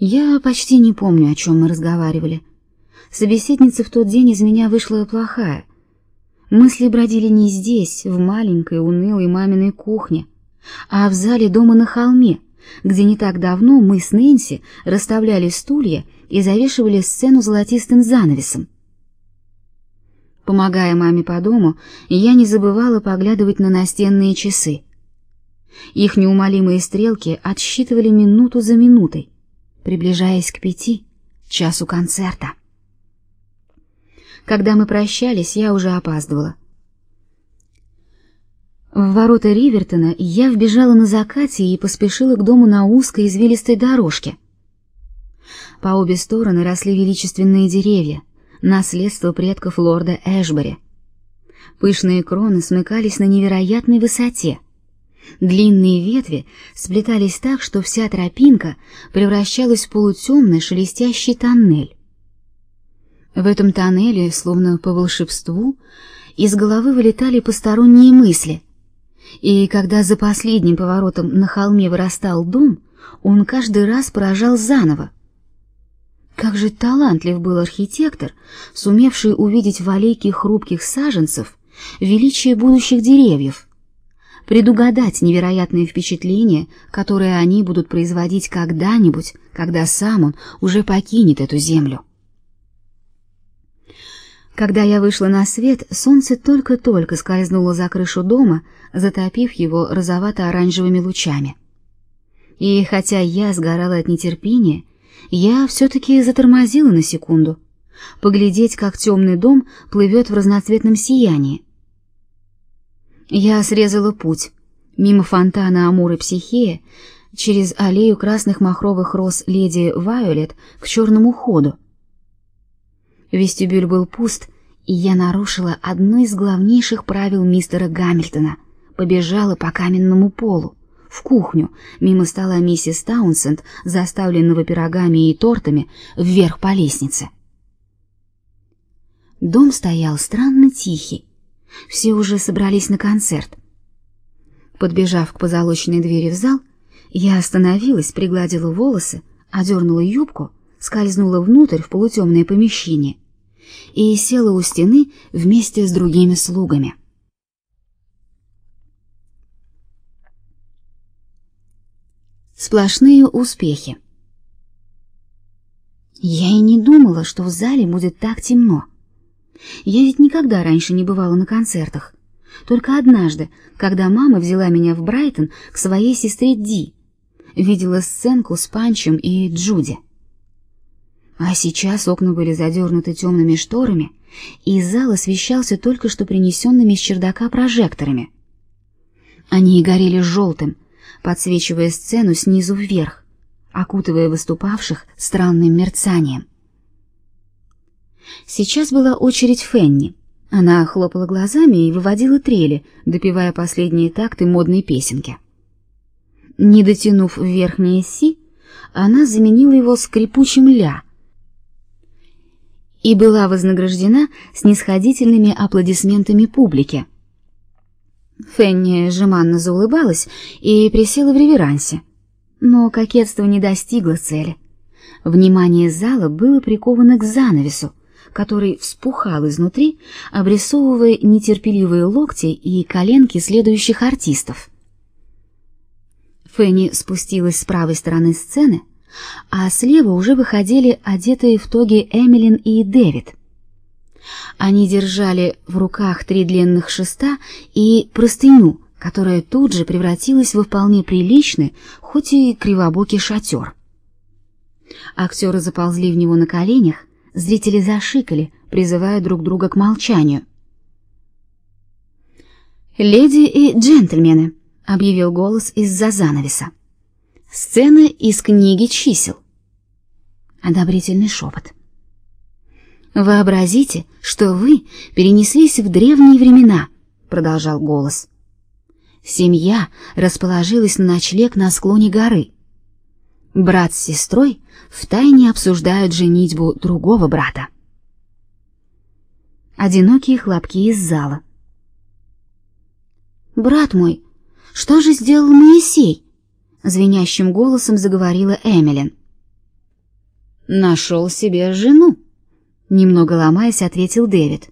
Я почти не помню, о чем мы разговаривали. Собеседница в тот день из меня вышла плохая. Мысли бродили не здесь, в маленькой унылой маминой кухне, а в зале дома на холме, где не так давно мы с Нэнси расставляли стулья и завешивали сцену золотистым занавесом. Помогая маме по дому, я не забывала поглядывать на настенные часы. Их неумолимые стрелки отсчитывали минуту за минутой, приближаясь к пяти, часу концерта. Когда мы прощались, я уже опаздывала. В ворота Ривертона я вбежала на закате и поспешила к дому на узкой извилистой дорожке. По обе стороны росли величественные деревья, наследство предков лорда Эшбери. Пышные кроны смыкались на невероятной высоте. Длинные ветви сплетались так, что вся тропинка превращалась в полутемный шелестящий тоннель. В этом тоннеле, словно по волшебству, из головы вылетали посторонние мысли. И когда за последним поворотом на холме вырастал дом, он каждый раз поражал заново. Как же талантлив был архитектор, сумевший увидеть в аллейке хрупких саженцев величие будущих деревьев, предугадать невероятные впечатления, которые они будут производить когда-нибудь, когда сам он уже покинет эту землю. Когда я вышла на свет, солнце только-только скользнуло за крышу дома, затопив его розовато-оранжевыми лучами. И хотя я сгорала от нетерпения, я все-таки затормозила на секунду, поглядеть, как темный дом плывет в разноцветном сиянии. Я срезала путь мимо фонтана Амуры Психея, через аллею красных махровых роз леди Вайолет к черному ходу. Вестибюль был пуст, и я нарушила одно из главнейших правил мистера Гамильтона. Побежала по каменному полу в кухню, мимо стола миссис Таунсенд, заставленного пирогами и тортами, вверх по лестнице. Дом стоял странно тихий. Все уже собрались на концерт. Подбежав к позолоченной двери в зал, я остановилась, пригладила волосы, одернула юбку скользнула внутрь в полутемное помещение и села у стены вместе с другими слугами. Сплошные успехи. Я и не думала, что в зале будет так темно. Я ведь никогда раньше не бывала на концертах. Только однажды, когда мама взяла меня в Брайтон к своей сестре Ди, видела сценку с Панчем и Джуди. А сейчас окна были задернуты темными шторами, и зал освещался только что принесенными с чердака прожекторами. Они горели желтым, подсвечивая сцену снизу вверх, окутывая выступавших странным мерцанием. Сейчас была очередь Фенни. Она хлопала глазами и выводила трели, допевая последние такты модной песенки. Не дотянув верхнее си, она заменила его скрипучим ля — и была вознаграждена снисходительными аплодисментами публики. Фенни жеманно заулыбалась и присела в реверансе, но кокетство не достигло цели. Внимание зала было приковано к занавесу, который вспухал изнутри, обрисовывая нетерпеливые локти и коленки следующих артистов. Фенни спустилась с правой стороны сцены, а слева уже выходили одетые в тоги Эмилин и Дэвид. Они держали в руках три длинных шеста и простыню, которая тут же превратилась во вполне приличный, хоть и кривобокий шатер. Актеры заползли в него на коленях, зрители зашикали, призывая друг друга к молчанию. «Леди и джентльмены», — объявил голос из-за занавеса. Сцена из книги чисел. Одобрительный шепот. Вообразите, что вы перенеслись в древние времена, продолжал голос. Семья расположилась на ночлег на склоне горы. Брат с сестрой втайне обсуждают женитьбу другого брата. Одинокие хлопки из зала. Брат мой, что же сделал Моисей? звенящим голосом заговорила Эмилин. Нашел себе жену, немного ломаясь, ответил Дэвид.